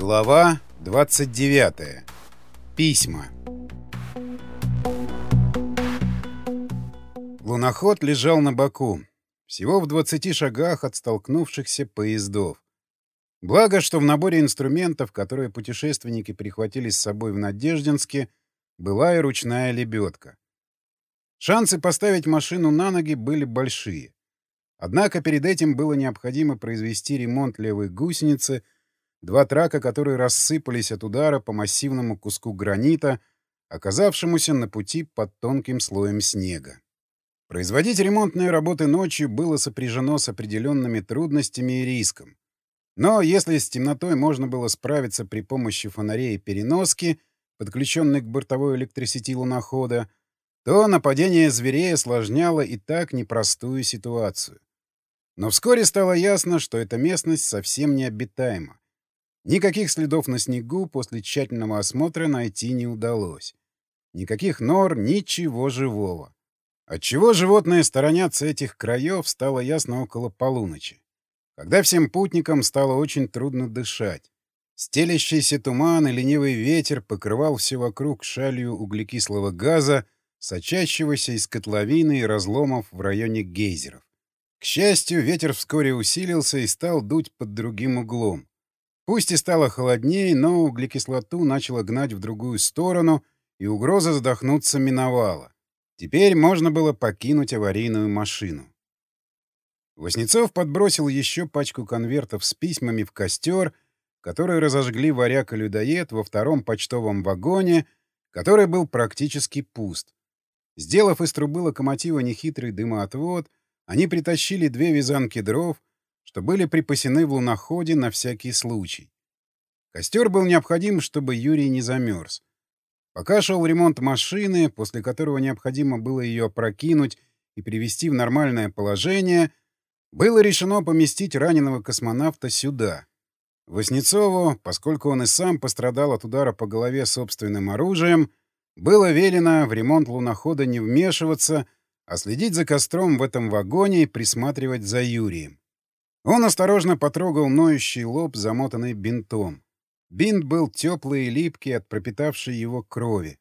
Глава 29. Письма. Луноход лежал на боку, всего в 20 шагах от столкнувшихся поездов. Благо, что в наборе инструментов, которые путешественники прихватили с собой в Надеждинске, была и ручная лебедка. Шансы поставить машину на ноги были большие. Однако перед этим было необходимо произвести ремонт левой гусеницы — Два трака, которые рассыпались от удара по массивному куску гранита, оказавшемуся на пути под тонким слоем снега. Производить ремонтные работы ночью было сопряжено с определенными трудностями и риском. Но если с темнотой можно было справиться при помощи фонарей и переноски, подключенной к бортовой электросети лунохода, то нападение зверей осложняло и так непростую ситуацию. Но вскоре стало ясно, что эта местность совсем необитаема. Никаких следов на снегу после тщательного осмотра найти не удалось. Никаких нор, ничего живого. Отчего животные сторонятся этих краев, стало ясно около полуночи. Когда всем путникам стало очень трудно дышать. Стелящийся туман и ленивый ветер покрывал все вокруг шалью углекислого газа, сочащегося из котловины и разломов в районе гейзеров. К счастью, ветер вскоре усилился и стал дуть под другим углом. Пусть и стало холоднее, но углекислоту начало гнать в другую сторону, и угроза задохнуться миновала. Теперь можно было покинуть аварийную машину. Воснецов подбросил еще пачку конвертов с письмами в костер, который разожгли варяг и людоед во втором почтовом вагоне, который был практически пуст. Сделав из трубы локомотива нехитрый дымоотвод, они притащили две вязанки дров, что были припасены в луноходе на всякий случай. Костер был необходим, чтобы Юрий не замерз. Пока шел ремонт машины, после которого необходимо было ее опрокинуть и привести в нормальное положение, было решено поместить раненого космонавта сюда. Воснецову, поскольку он и сам пострадал от удара по голове собственным оружием, было велено в ремонт лунохода не вмешиваться, а следить за костром в этом вагоне и присматривать за Юрием. Он осторожно потрогал ноющий лоб, замотанный бинтом. Бинт был теплый и липкий от пропитавшей его крови.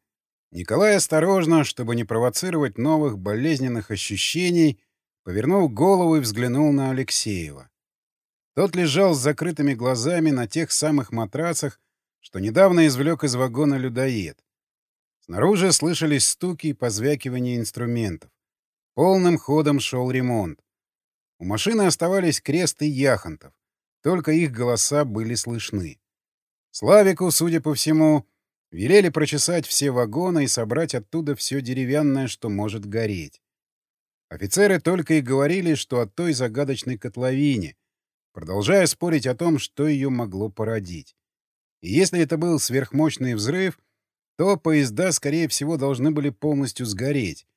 Николай осторожно, чтобы не провоцировать новых болезненных ощущений, повернул голову и взглянул на Алексеева. Тот лежал с закрытыми глазами на тех самых матрацах, что недавно извлек из вагона людоед. Снаружи слышались стуки и позвякивание инструментов. Полным ходом шел ремонт. У машины оставались Крест и Яхонтов. Только их голоса были слышны. Славику, судя по всему, велели прочесать все вагоны и собрать оттуда все деревянное, что может гореть. Офицеры только и говорили, что о той загадочной котловине, продолжая спорить о том, что ее могло породить. И если это был сверхмощный взрыв, то поезда, скорее всего, должны были полностью сгореть,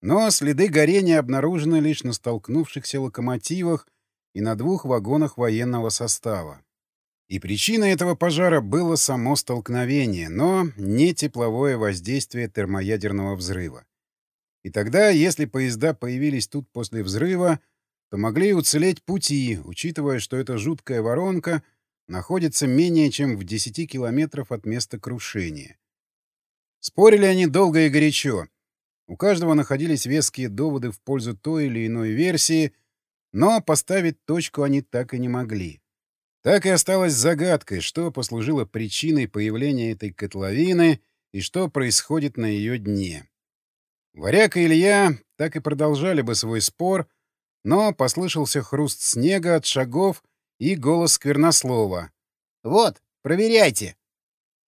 но следы горения обнаружены лишь на столкнувшихся локомотивах и на двух вагонах военного состава. И причиной этого пожара было само столкновение, но не тепловое воздействие термоядерного взрыва. И тогда, если поезда появились тут после взрыва, то могли уцелеть пути, учитывая, что эта жуткая воронка находится менее чем в 10 километров от места крушения. Спорили они долго и горячо — у каждого находились веские доводы в пользу той или иной версии, но поставить точку они так и не могли. Так и осталось загадкой, что послужило причиной появления этой котловины и что происходит на ее дне. Варяг и Илья так и продолжали бы свой спор, но послышался хруст снега от шагов и голос Сквернослова. «Вот, проверяйте!»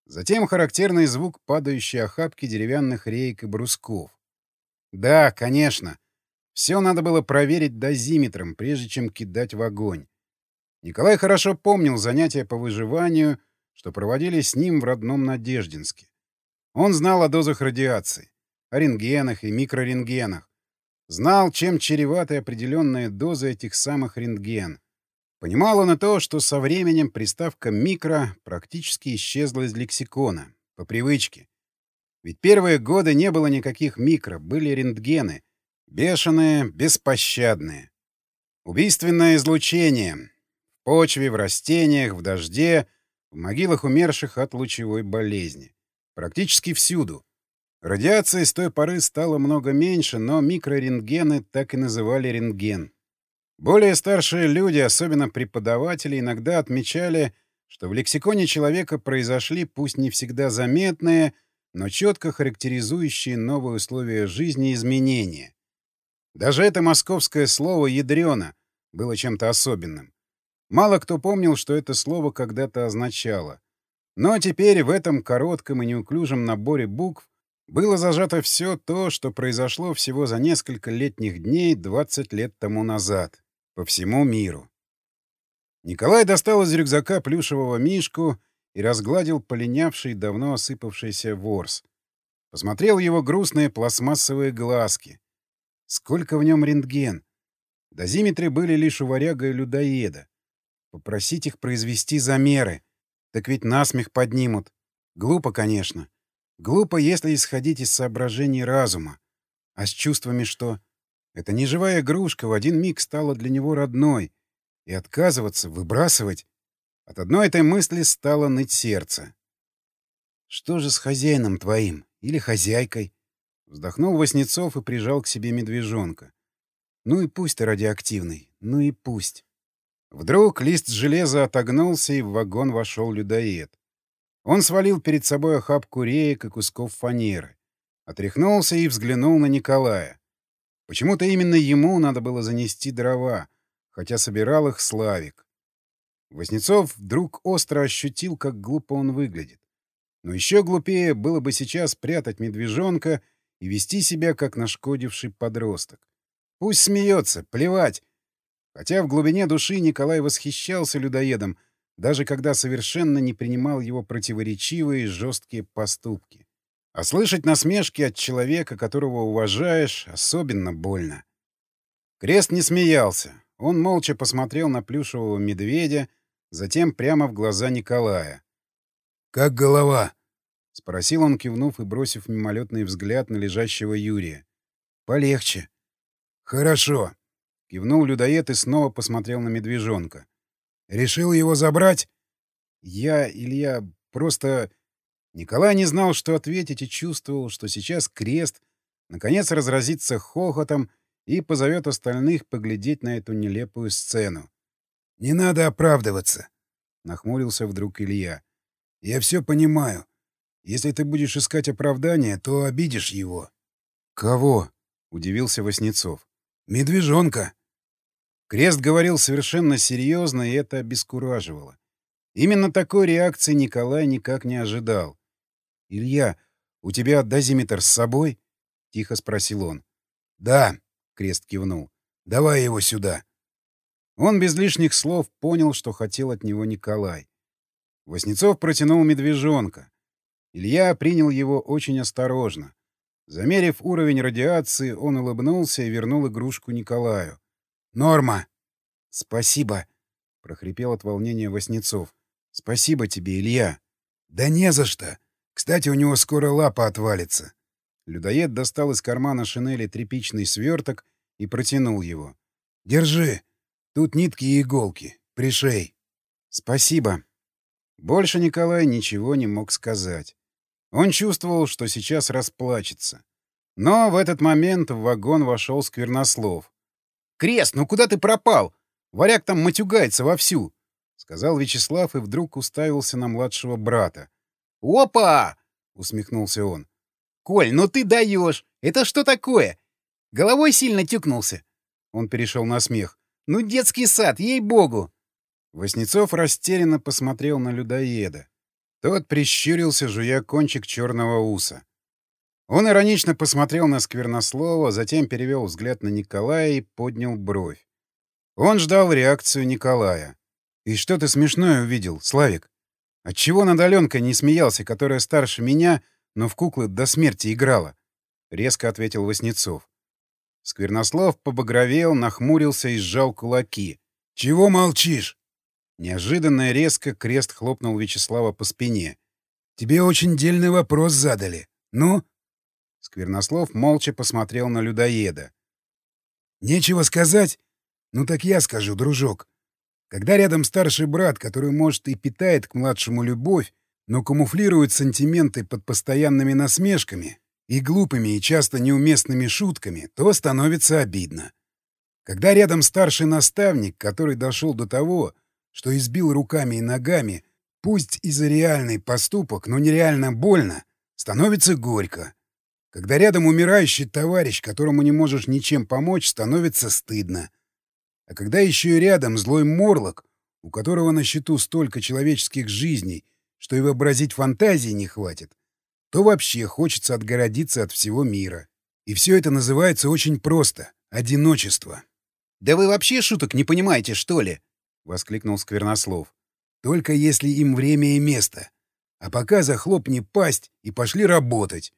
Затем характерный звук падающей охапки деревянных рейк и брусков. Да, конечно. Все надо было проверить дозиметром, прежде чем кидать в огонь. Николай хорошо помнил занятия по выживанию, что проводили с ним в родном Надеждинске. Он знал о дозах радиации, о рентгенах и микрорентгенах. Знал, чем чреваты определенные дозы этих самых рентген. Понимал он и то, что со временем приставка «микро» практически исчезла из лексикона, по привычке. Ведь первые годы не было никаких микро, были рентгены. Бешеные, беспощадные. Убийственное излучение. В почве, в растениях, в дожде, в могилах умерших от лучевой болезни. Практически всюду. Радиации с той поры стало много меньше, но микрорентгены так и называли рентген. Более старшие люди, особенно преподаватели, иногда отмечали, что в лексиконе человека произошли пусть не всегда заметные, но четко характеризующие новые условия жизни изменения. Даже это московское слово «ядрёно» было чем-то особенным. Мало кто помнил, что это слово когда-то означало. Но теперь в этом коротком и неуклюжем наборе букв было зажато все то, что произошло всего за несколько летних дней 20 лет тому назад. По всему миру. Николай достал из рюкзака плюшевого мишку и разгладил полинявший, давно осыпавшийся ворс. Посмотрел его грустные пластмассовые глазки. Сколько в нем рентген? Дозиметры были лишь у варяга и людоеда. Попросить их произвести замеры. Так ведь насмех поднимут. Глупо, конечно. Глупо, если исходить из соображений разума. А с чувствами что? Это не живая игрушка в один миг стала для него родной. И отказываться, выбрасывать... От одной этой мысли стало ныть сердце. «Что же с хозяином твоим? Или хозяйкой?» Вздохнул Васнецов и прижал к себе медвежонка. «Ну и пусть ты радиоактивный, ну и пусть». Вдруг лист железа отогнулся, и в вагон вошел людоед. Он свалил перед собой охапку реек и кусков фанеры. Отряхнулся и взглянул на Николая. Почему-то именно ему надо было занести дрова, хотя собирал их Славик. Воснецов вдруг остро ощутил, как глупо он выглядит. Но еще глупее было бы сейчас прятать медвежонка и вести себя, как нашкодивший подросток. Пусть смеется, плевать. Хотя в глубине души Николай восхищался людоедом, даже когда совершенно не принимал его противоречивые жесткие поступки. А слышать насмешки от человека, которого уважаешь, особенно больно. Крест не смеялся. Он молча посмотрел на плюшевого медведя, затем прямо в глаза Николая. «Как голова?» — спросил он, кивнув и бросив мимолетный взгляд на лежащего Юрия. «Полегче». «Хорошо», — кивнул людоед и снова посмотрел на медвежонка. «Решил его забрать?» «Я, Илья, просто...» Николай не знал, что ответить, и чувствовал, что сейчас крест наконец разразится хохотом и позовет остальных поглядеть на эту нелепую сцену. «Не надо оправдываться», — нахмурился вдруг Илья. «Я все понимаю. Если ты будешь искать оправдания, то обидишь его». «Кого?» — удивился Васнецов. «Медвежонка». Крест говорил совершенно серьезно, и это обескураживало. Именно такой реакции Николай никак не ожидал. «Илья, у тебя дозиметр с собой?» — тихо спросил он. «Да», — Крест кивнул. «Давай его сюда». Он без лишних слов понял, что хотел от него Николай. Воснецов протянул медвежонка. Илья принял его очень осторожно. Замерив уровень радиации, он улыбнулся и вернул игрушку Николаю. «Норма!» «Спасибо!» — прохрипел от волнения Воснецов. «Спасибо тебе, Илья!» «Да не за что! Кстати, у него скоро лапа отвалится!» Людоед достал из кармана шинели тряпичный сверток и протянул его. «Держи! Тут нитки и иголки. Пришей. Спасибо. Больше Николай ничего не мог сказать. Он чувствовал, что сейчас расплачется. Но в этот момент в вагон вошел Сквернослов. «Крест, ну куда ты пропал? Варяг там матюгается вовсю!» — сказал Вячеслав и вдруг уставился на младшего брата. «Опа!» — усмехнулся он. «Коль, ну ты даешь! Это что такое? Головой сильно тюкнулся!» Он перешел на смех. Ну, детский сад, ей-богу!» Воснецов растерянно посмотрел на людоеда. Тот прищурился, жуя кончик черного уса. Он иронично посмотрел на Сквернослова, затем перевел взгляд на Николая и поднял бровь. Он ждал реакцию Николая. «И что ты смешное увидел, Славик? Отчего над Аленкой не смеялся, которая старше меня, но в куклы до смерти играла?» — резко ответил Воснецов. Сквернослов побагровел, нахмурился и сжал кулаки. «Чего молчишь?» Неожиданно резко крест хлопнул Вячеслава по спине. «Тебе очень дельный вопрос задали. Ну?» Сквернослов молча посмотрел на людоеда. «Нечего сказать? Ну так я скажу, дружок. Когда рядом старший брат, который, может, и питает к младшему любовь, но камуфлирует сантименты под постоянными насмешками и глупыми и часто неуместными шутками, то становится обидно. Когда рядом старший наставник, который дошел до того, что избил руками и ногами, пусть и за реальный поступок, но нереально больно, становится горько. Когда рядом умирающий товарищ, которому не можешь ничем помочь, становится стыдно. А когда еще и рядом злой морлок, у которого на счету столько человеческих жизней, что и вообразить фантазии не хватит, то вообще хочется отгородиться от всего мира. И все это называется очень просто — одиночество. «Да вы вообще шуток не понимаете, что ли?» — воскликнул Сквернослов. «Только если им время и место. А пока захлопни пасть и пошли работать».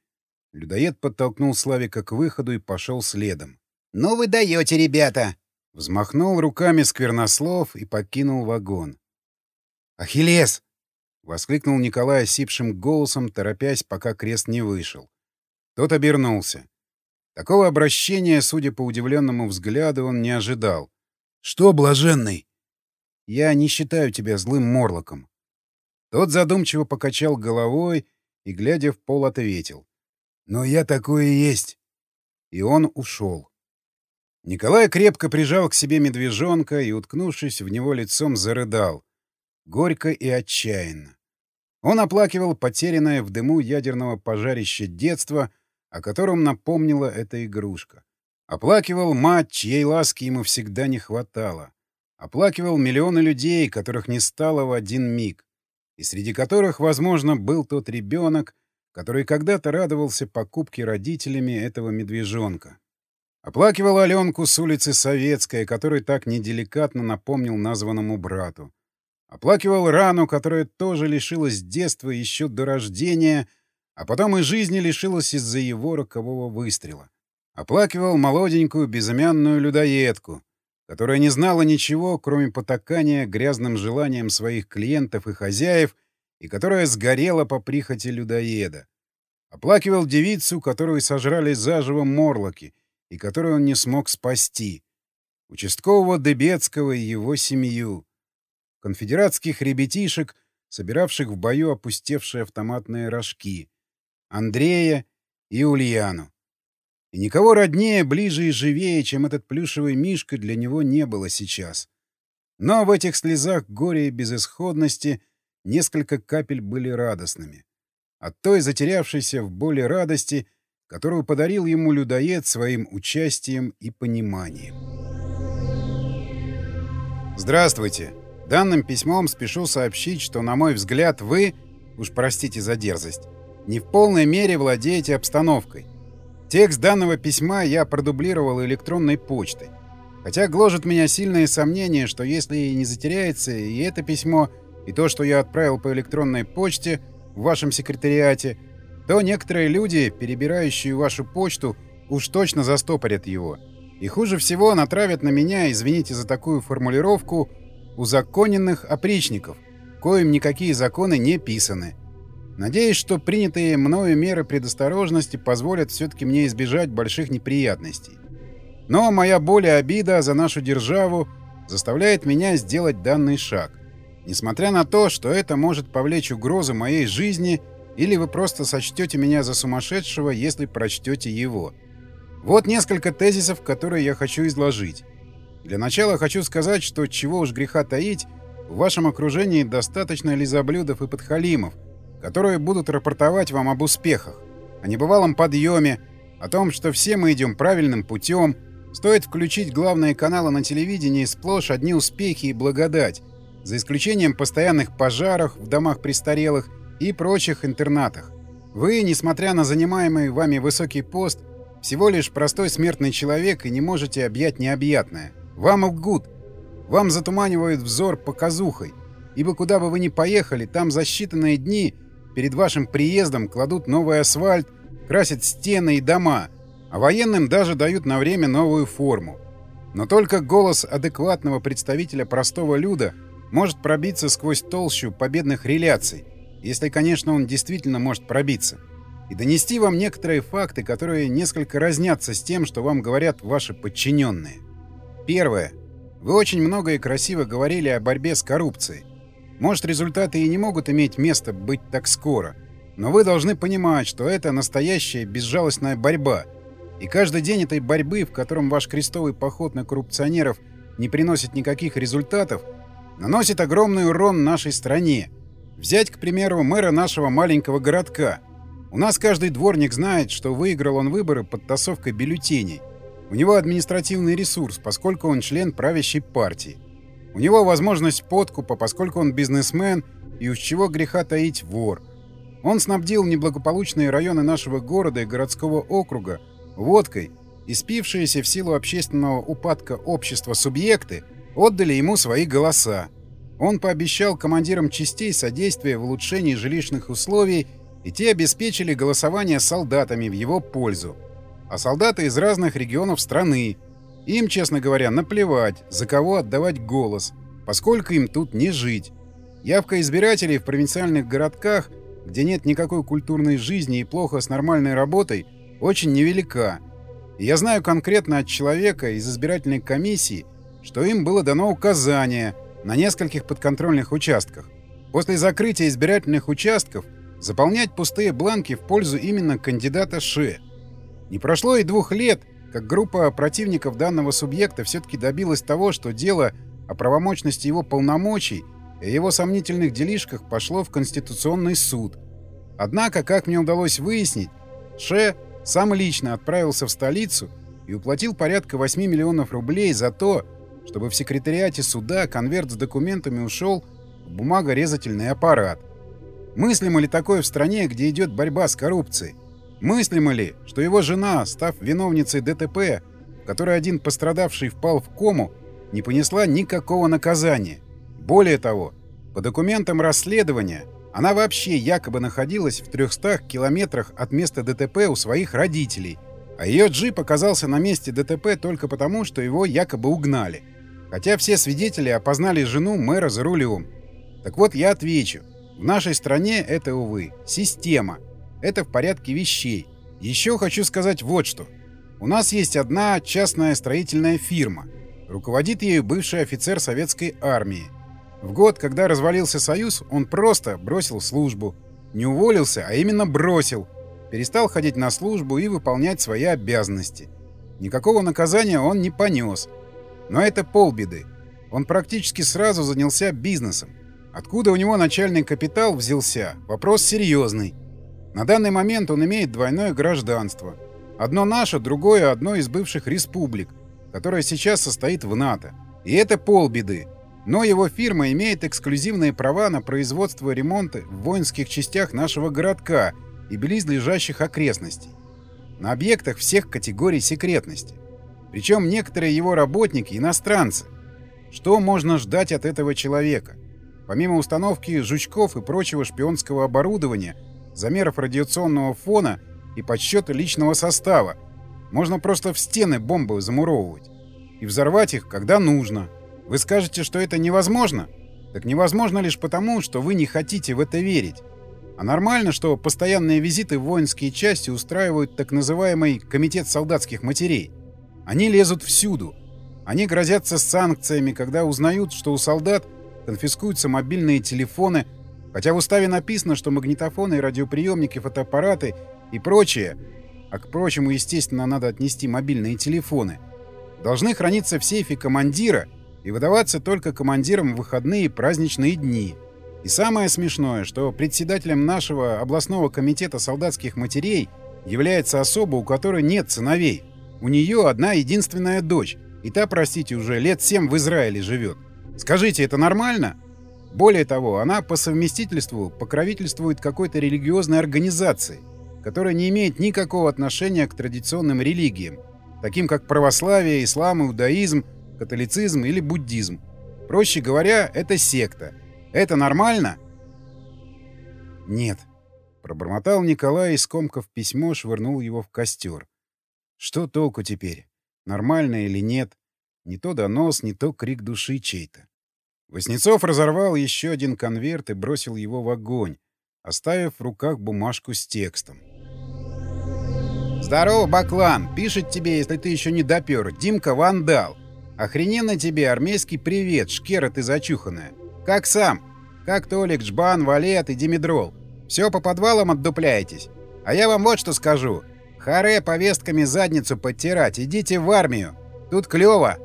Людоед подтолкнул Славика к выходу и пошел следом. «Ну вы даете, ребята!» Взмахнул руками Сквернослов и покинул вагон. «Ахиллес!» — воскликнул Николай осипшим голосом, торопясь, пока крест не вышел. Тот обернулся. Такого обращения, судя по удивленному взгляду, он не ожидал. «Что, блаженный?» «Я не считаю тебя злым морлоком». Тот задумчиво покачал головой и, глядя в пол, ответил. «Но я такое и есть». И он ушел. Николай крепко прижал к себе медвежонка и, уткнувшись в него лицом, зарыдал горько и отчаянно. Он оплакивал потерянное в дыму ядерного пожарища детство, о котором напомнила эта игрушка. Оплакивал мать, чьей ласки ему всегда не хватало. Оплакивал миллионы людей, которых не стало в один миг, и среди которых, возможно, был тот ребенок, который когда-то радовался покупке родителями этого медвежонка. Оплакивал Аленку с улицы Советской, который так неделикатно напомнил названному брату. Оплакивал рану, которая тоже лишилась детства еще до рождения, а потом и жизни лишилась из-за его рокового выстрела. Оплакивал молоденькую безымянную людоедку, которая не знала ничего, кроме потакания грязным желанием своих клиентов и хозяев, и которая сгорела по прихоти людоеда. Оплакивал девицу, которую сожрали заживо морлоки, и которую он не смог спасти. Участкового Дебецкого и его семью конфедератских ребятишек, собиравших в бою опустевшие автоматные рожки, Андрея и Ульяну. И никого роднее, ближе и живее, чем этот плюшевый мишка, для него не было сейчас. Но в этих слезах горя и безысходности несколько капель были радостными. От той затерявшейся в боли радости, которую подарил ему людоед своим участием и пониманием. «Здравствуйте!» Данным письмом спешу сообщить, что, на мой взгляд, вы, уж простите за дерзость, не в полной мере владеете обстановкой. Текст данного письма я продублировал электронной почтой. Хотя гложет меня сильное сомнение, что если не затеряется и это письмо, и то, что я отправил по электронной почте в вашем секретариате, то некоторые люди, перебирающие вашу почту, уж точно застопорят его. И хуже всего натравят на меня, извините за такую формулировку, узаконенных опричников, коим никакие законы не писаны. Надеюсь, что принятые мною меры предосторожности позволят все-таки мне избежать больших неприятностей. Но моя боль и обида за нашу державу заставляет меня сделать данный шаг. Несмотря на то, что это может повлечь угрозу моей жизни, или вы просто сочтете меня за сумасшедшего, если прочтете его. Вот несколько тезисов, которые я хочу изложить. Для начала хочу сказать, что чего уж греха таить, в вашем окружении достаточно лизоблюдов и подхалимов, которые будут рапортовать вам об успехах, о небывалом подъеме, о том, что все мы идем правильным путем. Стоит включить главные каналы на телевидении сплошь одни успехи и благодать, за исключением постоянных пожаров в домах престарелых и прочих интернатах. Вы, несмотря на занимаемый вами высокий пост, всего лишь простой смертный человек и не можете объять необъятное. Вам лгут. Вам затуманивают взор показухой. Ибо куда бы вы ни поехали, там за считанные дни перед вашим приездом кладут новый асфальт, красят стены и дома, а военным даже дают на время новую форму. Но только голос адекватного представителя простого люда может пробиться сквозь толщу победных реляций, если, конечно, он действительно может пробиться, и донести вам некоторые факты, которые несколько разнятся с тем, что вам говорят ваши подчиненные. Первое. Вы очень много и красиво говорили о борьбе с коррупцией. Может, результаты и не могут иметь место быть так скоро, но вы должны понимать, что это настоящая безжалостная борьба. И каждый день этой борьбы, в котором ваш крестовый поход на коррупционеров не приносит никаких результатов, наносит огромный урон нашей стране. Взять, к примеру, мэра нашего маленького городка. У нас каждый дворник знает, что выиграл он выборы под тасовкой бюллетеней. У него административный ресурс, поскольку он член правящей партии. У него возможность подкупа, поскольку он бизнесмен и уж чего греха таить вор. Он снабдил неблагополучные районы нашего города и городского округа водкой, и спившиеся в силу общественного упадка общества субъекты отдали ему свои голоса. Он пообещал командирам частей содействие в улучшении жилищных условий, и те обеспечили голосование солдатами в его пользу а солдаты из разных регионов страны. Им, честно говоря, наплевать, за кого отдавать голос, поскольку им тут не жить. Явка избирателей в провинциальных городках, где нет никакой культурной жизни и плохо с нормальной работой, очень невелика. И я знаю конкретно от человека из избирательной комиссии, что им было дано указание на нескольких подконтрольных участках. После закрытия избирательных участков заполнять пустые бланки в пользу именно кандидата Ше – не прошло и двух лет, как группа противников данного субъекта все-таки добилась того, что дело о правомочности его полномочий и его сомнительных делишках пошло в Конституционный суд. Однако, как мне удалось выяснить, Ше сам лично отправился в столицу и уплатил порядка 8 миллионов рублей за то, чтобы в секретариате суда конверт с документами ушел в бумагорезательный аппарат. Мыслимо ли такое в стране, где идет борьба с коррупцией? Мыслимо ли, что его жена, став виновницей ДТП, в которой один пострадавший впал в кому, не понесла никакого наказания? Более того, по документам расследования, она вообще якобы находилась в 300 километрах от места ДТП у своих родителей, а ее джип оказался на месте ДТП только потому, что его якобы угнали. Хотя все свидетели опознали жену мэра за рулем. Так вот, я отвечу. В нашей стране это, увы, система — это в порядке вещей. Еще хочу сказать вот что. У нас есть одна частная строительная фирма. Руководит ею бывший офицер советской армии. В год, когда развалился Союз, он просто бросил службу. Не уволился, а именно бросил. Перестал ходить на службу и выполнять свои обязанности. Никакого наказания он не понес. Но это полбеды. Он практически сразу занялся бизнесом. Откуда у него начальный капитал взялся? Вопрос серьезный. На данный момент он имеет двойное гражданство. Одно наше, другое одно из бывших республик, которое сейчас состоит в НАТО. И это полбеды. Но его фирма имеет эксклюзивные права на производство и ремонт в воинских частях нашего городка и близлежащих окрестностей. На объектах всех категорий секретности. Причем некоторые его работники — иностранцы. Что можно ждать от этого человека? Помимо установки жучков и прочего шпионского оборудования — замеров радиационного фона и подсчета личного состава. Можно просто в стены бомбы замуровывать. И взорвать их, когда нужно. Вы скажете, что это невозможно? Так невозможно лишь потому, что вы не хотите в это верить. А нормально, что постоянные визиты в воинские части устраивают так называемый «комитет солдатских матерей». Они лезут всюду. Они грозятся санкциями, когда узнают, что у солдат конфискуются мобильные телефоны – Хотя в уставе написано, что магнитофоны радиоприемники, фотоаппараты и прочее, а к прочему, естественно, надо отнести мобильные телефоны, должны храниться в сейфе командира и выдаваться только командирам в выходные и праздничные дни. И самое смешное, что председателем нашего областного комитета солдатских матерей является особа, у которой нет сыновей. У нее одна единственная дочь, и та, простите, уже лет семь в Израиле живет. Скажите, это нормально? Более того, она по совместительству покровительствует какой-то религиозной организации, которая не имеет никакого отношения к традиционным религиям, таким как православие, ислам, иудаизм, католицизм или буддизм. Проще говоря, это секта. Это нормально? Нет. Пробормотал Николай и, скомкав письмо, швырнул его в костер. Что толку теперь? Нормально или нет? Не то донос, не то крик души чей-то. Воснецов разорвал еще один конверт и бросил его в огонь, оставив в руках бумажку с текстом. «Здорово, Баклан! Пишет тебе, если ты еще не допер, Димка Вандал. Охрененно тебе армейский привет, шкера ты зачуханная. Как сам? Как Толик, Жбан, Валет и Димедрол? Все по подвалам отдупляетесь? А я вам вот что скажу. Харе повестками задницу подтирать, идите в армию. Тут клёво.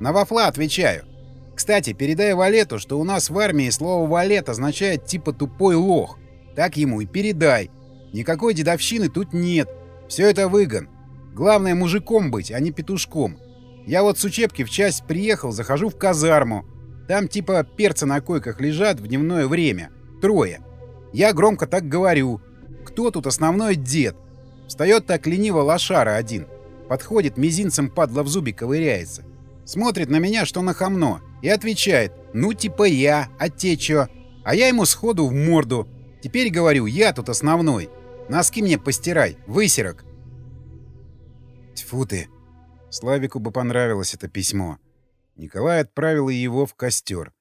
На вафла отвечаю. Кстати, передай Валету, что у нас в армии слово «валет» означает типа «тупой лох». Так ему и передай. Никакой дедовщины тут нет. Все это выгон. Главное мужиком быть, а не петушком. Я вот с учебки в часть приехал, захожу в казарму. Там типа перцы на койках лежат в дневное время. Трое. Я громко так говорю. Кто тут основной дед? Встает так лениво лошара один. Подходит, мизинцем падла в зубе ковыряется. Смотрит на меня, что на хамно, и отвечает «Ну, типа я, а те чё?» А я ему сходу в морду. Теперь говорю, я тут основной. Носки мне постирай, высерок. Тьфу ты. Славику бы понравилось это письмо. Николай отправил его в костер.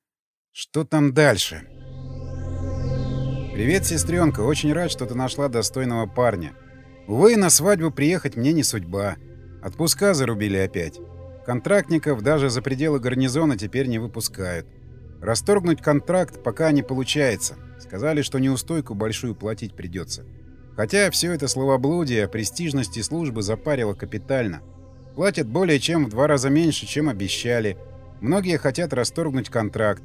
Что там дальше? «Привет, сестренка. Очень рад, что ты нашла достойного парня. Увы, на свадьбу приехать мне не судьба. Отпуска зарубили опять. Контрактников даже за пределы гарнизона теперь не выпускают. Расторгнуть контракт пока не получается. Сказали, что неустойку большую платить придется. Хотя все это словоблудие о престижности службы запарило капитально. Платят более чем в два раза меньше, чем обещали. Многие хотят расторгнуть контракт.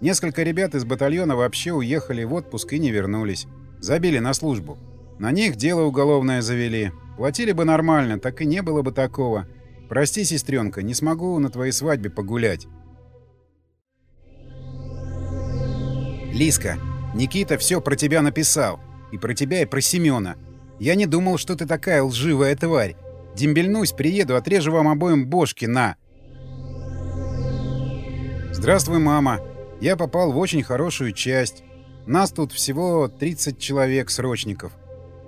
Несколько ребят из батальона вообще уехали в отпуск и не вернулись. Забили на службу. На них дело уголовное завели. Платили бы нормально, так и не было бы такого. Прости, сестренка, не смогу на твоей свадьбе погулять. Лиска, Никита все про тебя написал. И про тебя, и про Семена. Я не думал, что ты такая лживая тварь. Дембельнусь, приеду, отрежу вам обоим бошки, на. Здравствуй, мама. Я попал в очень хорошую часть. Нас тут всего 30 человек срочников.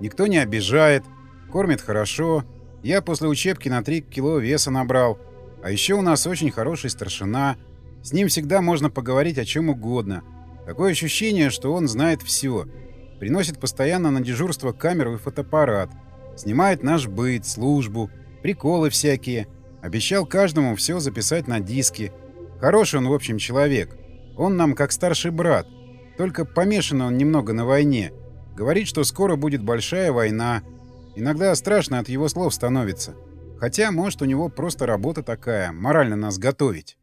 Никто не обижает, кормит хорошо. Я после учебки на 3 кило веса набрал. А еще у нас очень хороший старшина. С ним всегда можно поговорить о чем угодно. Такое ощущение, что он знает все. Приносит постоянно на дежурство камеру и фотоаппарат. Снимает наш быт, службу, приколы всякие. Обещал каждому все записать на диске. Хороший он, в общем, человек. Он нам как старший брат. Только помешан он немного на войне. Говорит, что скоро будет большая война. Иногда страшно от его слов становится. Хотя, может, у него просто работа такая, морально нас готовить.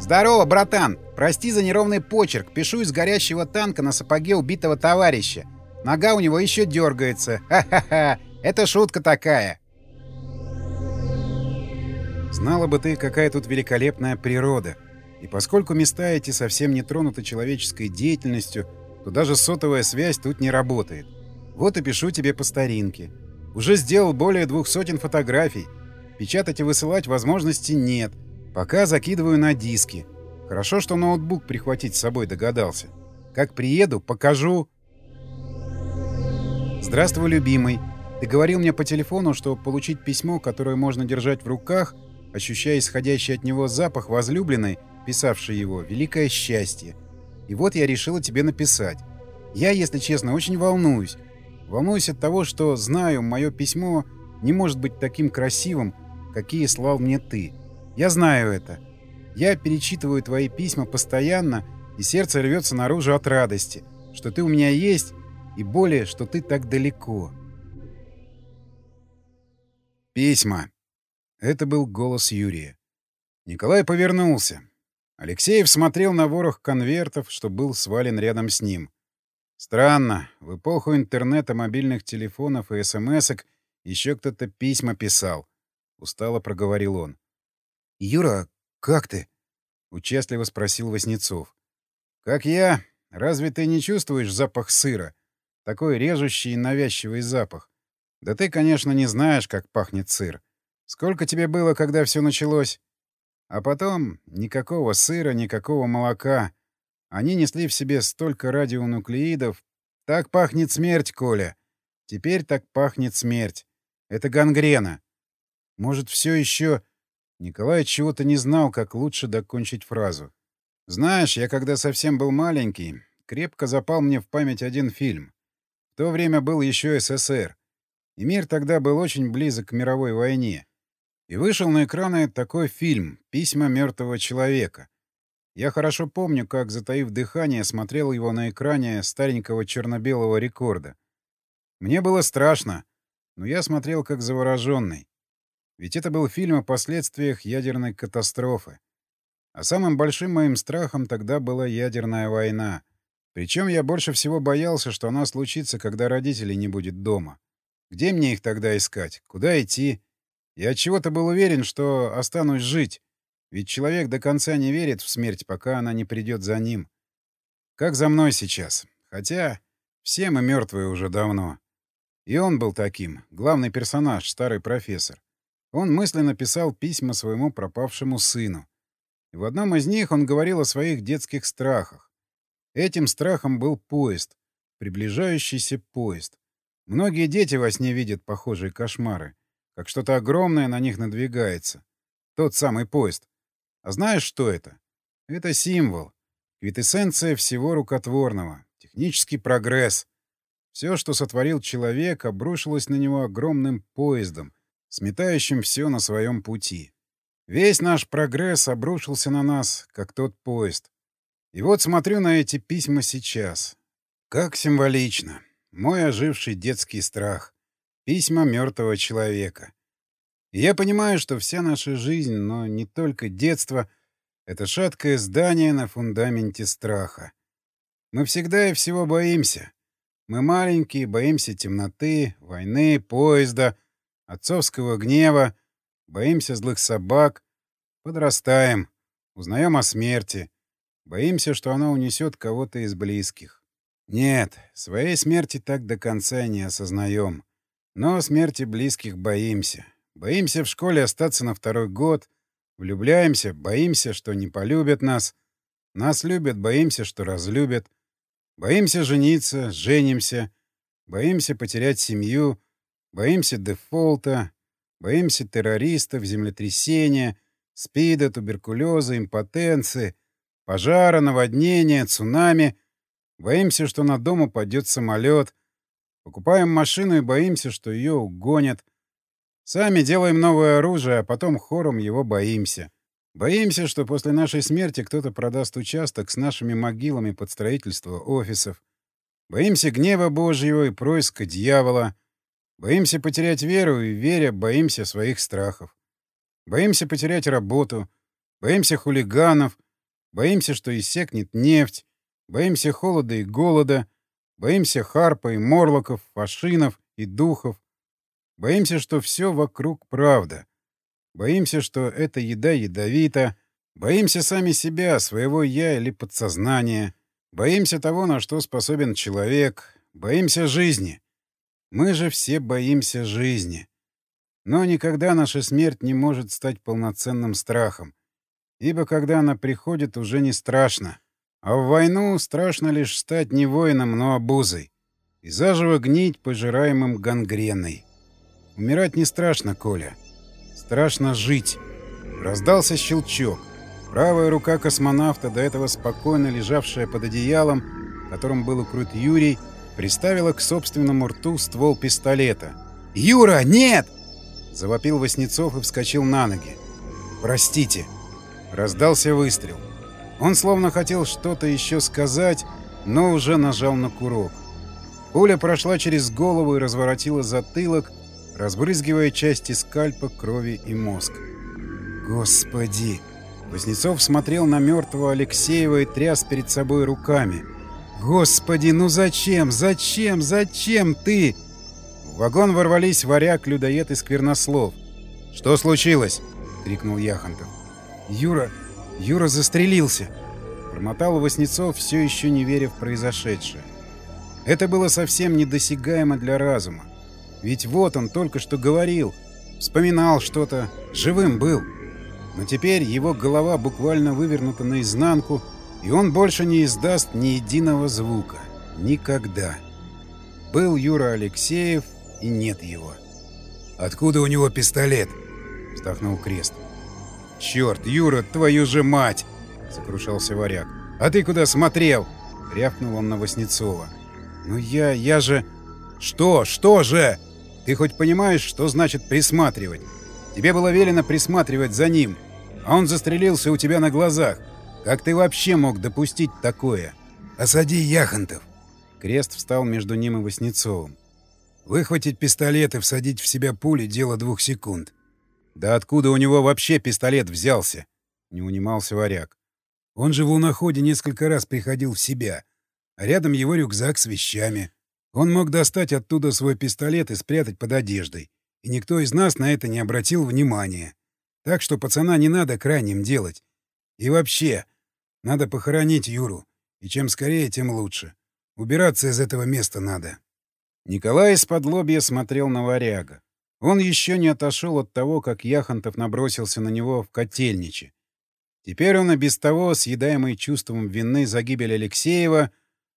«Здорово, братан! Прости за неровный почерк. Пишу из горящего танка на сапоге убитого товарища. Нога у него еще дергается. Ха-ха-ха! Это шутка такая!» Знала бы ты, какая тут великолепная природа. И поскольку места эти совсем не тронуты человеческой деятельностью, то даже сотовая связь тут не работает. Вот и пишу тебе по старинке. Уже сделал более двух сотен фотографий. Печатать и высылать возможности нет. Пока закидываю на диски. Хорошо, что ноутбук прихватить с собой догадался. Как приеду, покажу. Здравствуй, любимый. Ты говорил мне по телефону, что получить письмо, которое можно держать в руках, ощущая исходящий от него запах возлюбленной, писавшей его, великое счастье. И вот я решила тебе написать. Я, если честно, очень волнуюсь. Волнуюсь от того, что знаю, мое письмо не может быть таким красивым, какие слал мне ты. Я знаю это. Я перечитываю твои письма постоянно, и сердце рвется наружу от радости, что ты у меня есть, и более, что ты так далеко. Письма. Это был голос Юрия. Николай повернулся. Алексеев смотрел на ворох конвертов, что был свален рядом с ним. Странно, в эпоху интернета, мобильных телефонов и смс-ок еще кто-то письма писал. Устало проговорил он. «Юра, как ты?» — участливо спросил Васнецов. «Как я? Разве ты не чувствуешь запах сыра? Такой режущий и навязчивый запах. Да ты, конечно, не знаешь, как пахнет сыр. Сколько тебе было, когда все началось?» А потом никакого сыра, никакого молока. Они несли в себе столько радионуклеидов. Так пахнет смерть, Коля. Теперь так пахнет смерть. Это гангрена. Может, все еще... Николай чего-то не знал, как лучше докончить фразу. Знаешь, я когда совсем был маленький, крепко запал мне в память один фильм. В то время был еще СССР. И мир тогда был очень близок к мировой войне. И вышел на экраны такой фильм «Письма мертвого человека». Я хорошо помню, как, затаив дыхание, смотрел его на экране старенького черно-белого рекорда. Мне было страшно, но я смотрел как завороженный. Ведь это был фильм о последствиях ядерной катастрофы. А самым большим моим страхом тогда была ядерная война. Причем я больше всего боялся, что она случится, когда родителей не будет дома. Где мне их тогда искать? Куда идти? Я от чего-то был уверен, что останусь жить. Ведь человек до конца не верит в смерть, пока она не придет за ним. Как за мной сейчас. Хотя все мы мертвые уже давно. И он был таким, главный персонаж, старый профессор. Он мысленно писал письма своему пропавшему сыну. И в одном из них он говорил о своих детских страхах. Этим страхом был поезд, приближающийся поезд. Многие дети во сне видят похожие кошмары, как что-то огромное на них надвигается. Тот самый поезд. А знаешь, что это? Это символ, квитэссенция всего рукотворного, технический прогресс. Все, что сотворил человек, обрушилось на него огромным поездом, сметающим все на своем пути. Весь наш прогресс обрушился на нас, как тот поезд. И вот смотрю на эти письма сейчас. Как символично. Мой оживший детский страх. Письма мертвого человека. И я понимаю, что вся наша жизнь, но не только детство, — это шаткое здание на фундаменте страха. Мы всегда и всего боимся. Мы маленькие, боимся темноты, войны, поезда, отцовского гнева, боимся злых собак, подрастаем, узнаем о смерти, боимся, что она унесет кого-то из близких. Нет, своей смерти так до конца не осознаем. Но смерти близких боимся. Боимся в школе остаться на второй год, влюбляемся, боимся, что не полюбят нас. Нас любят, боимся, что разлюбят. Боимся жениться, женимся. Боимся потерять семью. Боимся дефолта. Боимся террористов, землетрясения, спида, туберкулеза, импотенции, пожара, наводнения, цунами. Боимся, что на дом упадет самолет. Покупаем машину и боимся, что ее угонят. Сами делаем новое оружие, а потом хором его боимся. Боимся, что после нашей смерти кто-то продаст участок с нашими могилами под строительство офисов. Боимся гнева Божьего и происка дьявола. Боимся потерять веру и, веря, боимся своих страхов. Боимся потерять работу. Боимся хулиганов. Боимся, что иссякнет нефть. Боимся холода и голода. Боимся харпа и морлоков, фашинов и духов. Боимся, что все вокруг правда. Боимся, что эта еда ядовита. Боимся сами себя, своего «я» или подсознания. Боимся того, на что способен человек. Боимся жизни. Мы же все боимся жизни. Но никогда наша смерть не может стать полноценным страхом. Ибо когда она приходит, уже не страшно. А в войну страшно лишь стать не воином, но обузой. И заживо гнить, пожираемым гангреной. Умирать не страшно, Коля. Страшно жить. Раздался щелчок. Правая рука космонавта, до этого спокойно лежавшая под одеялом, которым был укрыт Юрий, приставила к собственному рту ствол пистолета. «Юра, нет!» — завопил Васнецов и вскочил на ноги. «Простите!» — раздался выстрел. Он словно хотел что-то еще сказать, но уже нажал на курок. Пуля прошла через голову и разворотила затылок, разбрызгивая части скальпа, крови и мозг. «Господи!» Вознецов смотрел на мертвого Алексеева и тряс перед собой руками. «Господи, ну зачем? Зачем? Зачем ты?» В вагон ворвались варяг, людоед и сквернослов. «Что случилось?» — крикнул Яхонтов. «Юра... Юра застрелился!» Промотал Воснецов, все еще не веря в произошедшее. Это было совсем недосягаемо для разума. Ведь вот он только что говорил, вспоминал что-то, живым был. Но теперь его голова буквально вывернута наизнанку, и он больше не издаст ни единого звука. Никогда. Был Юра Алексеев, и нет его. «Откуда у него пистолет?» — вздохнул Крест. «Черт, Юра, твою же мать!» — сокрушался варяг. «А ты куда смотрел?» — рявкнул он на Васнецова. «Ну я... я же...» «Что? Что же?» Ты хоть понимаешь, что значит присматривать? Тебе было велено присматривать за ним, а он застрелился у тебя на глазах. Как ты вообще мог допустить такое? Осади Яхонтов. Крест встал между ним и Васнецовым. Выхватить пистолет и всадить в себя пули — дело двух секунд. Да откуда у него вообще пистолет взялся? Не унимался варяг. Он же в луноходе несколько раз приходил в себя, а рядом его рюкзак с вещами. Он мог достать оттуда свой пистолет и спрятать под одеждой, и никто из нас на это не обратил внимания. Так что пацана не надо крайним делать. И вообще, надо похоронить Юру, и чем скорее, тем лучше. Убираться из этого места надо. Николай из-под лобья смотрел на варяга. Он еще не отошел от того, как Яхонтов набросился на него в котельниче. Теперь он и без того, съедаемый чувством вины за гибель Алексеева,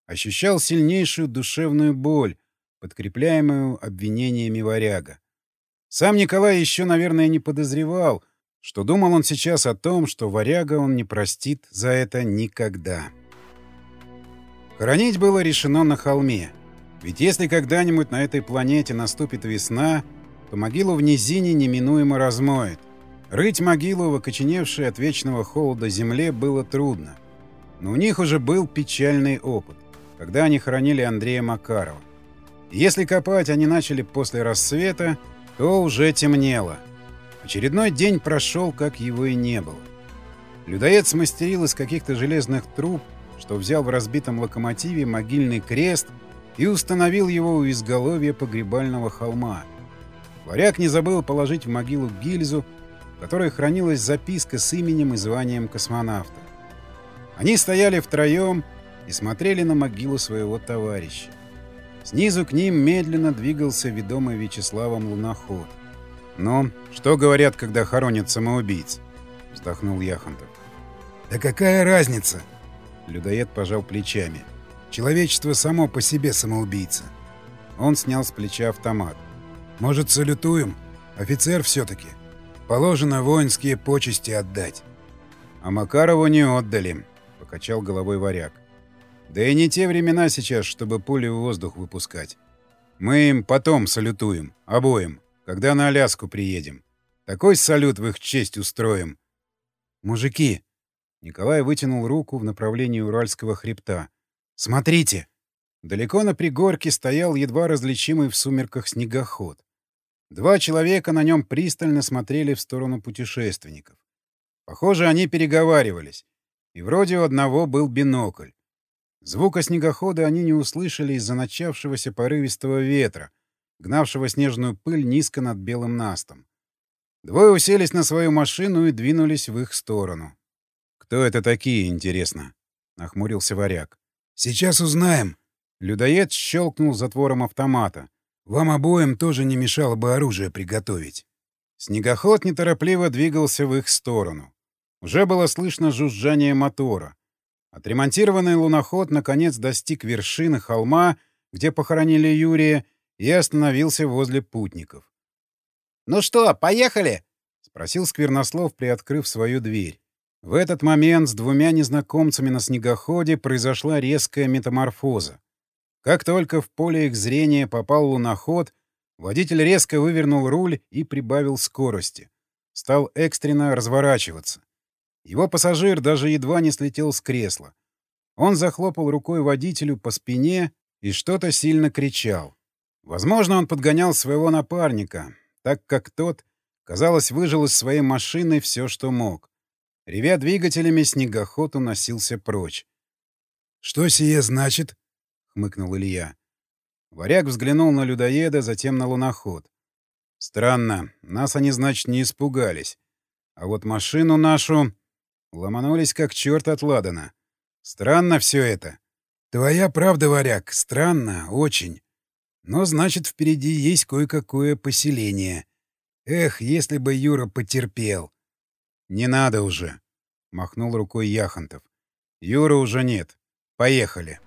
ощущал сильнейшую душевную боль, подкрепляемую обвинениями варяга. Сам Николай еще, наверное, не подозревал, что думал он сейчас о том, что варяга он не простит за это никогда. Хоронить было решено на холме. Ведь если когда-нибудь на этой планете наступит весна, то могилу в низине неминуемо размоет. Рыть могилу в окоченевшей от вечного холода земле было трудно. Но у них уже был печальный опыт, когда они хоронили Андрея Макарова. И если копать они начали после рассвета, то уже темнело. Очередной день прошел, как его и не было. Людоед смастерил из каких-то железных труб, что взял в разбитом локомотиве могильный крест и установил его у изголовья погребального холма — Варяг не забыл положить в могилу гильзу, в которой хранилась записка с именем и званием космонавта. Они стояли втроем и смотрели на могилу своего товарища. Снизу к ним медленно двигался ведомый Вячеславом луноход. «Ну, что говорят, когда хоронят самоубийц?» — вздохнул Яхонтов. «Да какая разница?» — людоед пожал плечами. «Человечество само по себе самоубийца». Он снял с плеча автомат. Может, салютуем? Офицер все-таки. Положено воинские почести отдать. А Макарову не отдали, — покачал головой варяг. Да и не те времена сейчас, чтобы пули в воздух выпускать. Мы им потом салютуем, обоим, когда на Аляску приедем. Такой салют в их честь устроим. Мужики! Николай вытянул руку в направлении Уральского хребта. Смотрите! Далеко на пригорке стоял едва различимый в сумерках снегоход. Два человека на нем пристально смотрели в сторону путешественников. Похоже, они переговаривались. И вроде у одного был бинокль. Звука снегохода они не услышали из-за начавшегося порывистого ветра, гнавшего снежную пыль низко над белым настом. Двое уселись на свою машину и двинулись в их сторону. «Кто это такие, интересно?» — нахмурился варяг. «Сейчас узнаем», Людоед щелкнул затвором автомата. «Вам обоим тоже не мешало бы оружие приготовить». Снегоход неторопливо двигался в их сторону. Уже было слышно жужжание мотора. Отремонтированный луноход наконец достиг вершины холма, где похоронили Юрия, и остановился возле путников. «Ну что, поехали?» — спросил Сквернослов, приоткрыв свою дверь. В этот момент с двумя незнакомцами на снегоходе произошла резкая метаморфоза. Как только в поле их зрения попал луноход, водитель резко вывернул руль и прибавил скорости. Стал экстренно разворачиваться. Его пассажир даже едва не слетел с кресла. Он захлопал рукой водителю по спине и что-то сильно кричал. Возможно, он подгонял своего напарника, так как тот, казалось, выжил из своей машины все, что мог. Ревя двигателями, снегоход уносился прочь. «Что сие значит?» — хмыкнул Илья. Варяг взглянул на людоеда, затем на луноход. «Странно. Нас они, значит, не испугались. А вот машину нашу ломанулись как черт от Ладана. Странно все это». «Твоя правда, Варяг, странно, очень. Но, значит, впереди есть кое-какое поселение. Эх, если бы Юра потерпел». «Не надо уже», — махнул рукой Яхонтов. «Юра уже нет. Поехали».